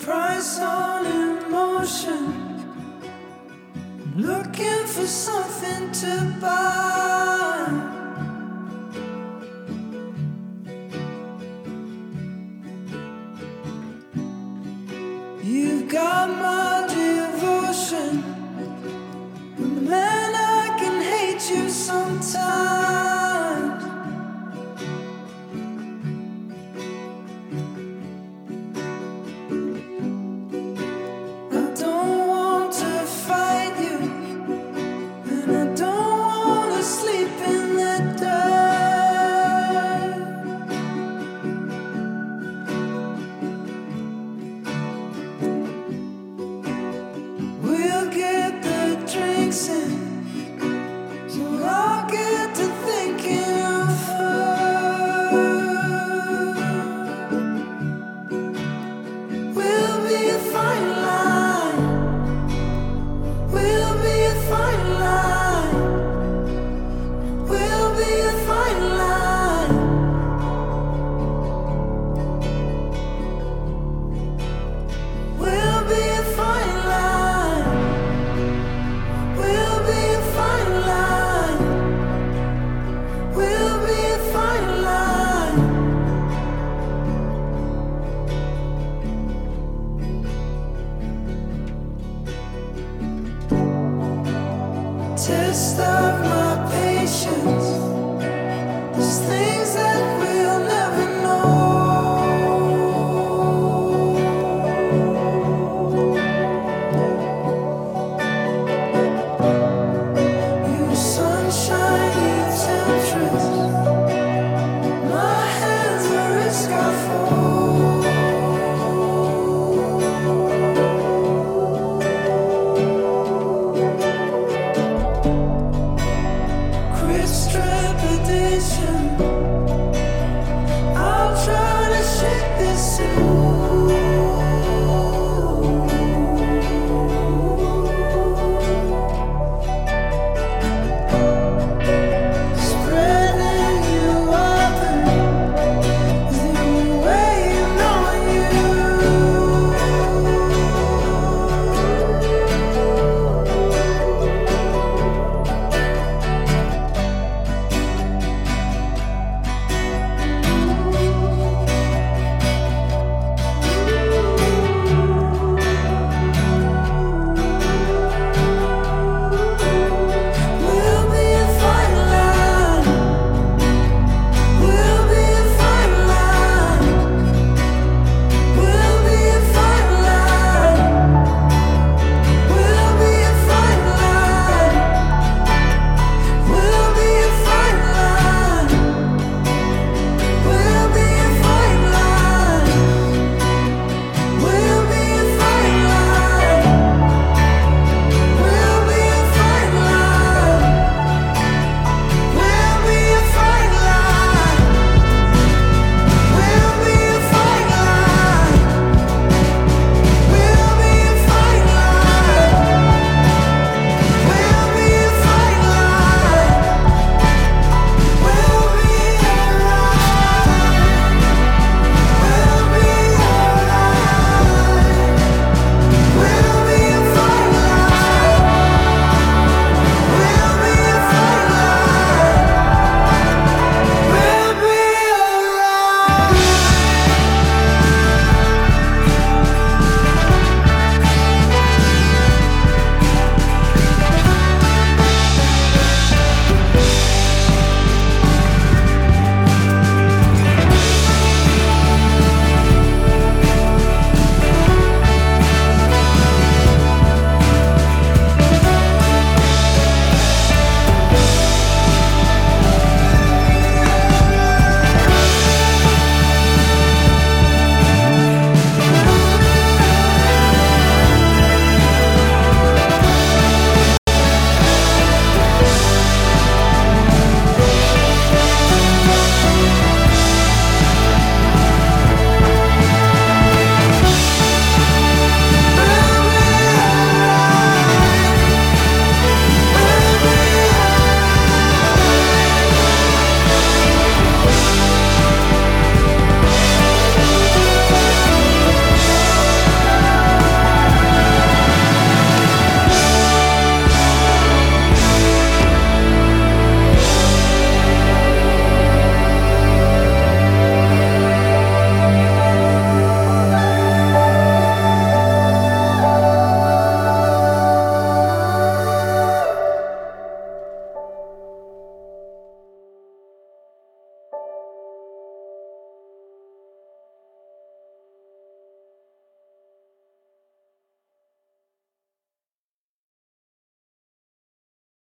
price on emotion. I'm looking for something to buy. You've got my devotion, but man, I can hate you sometimes. sister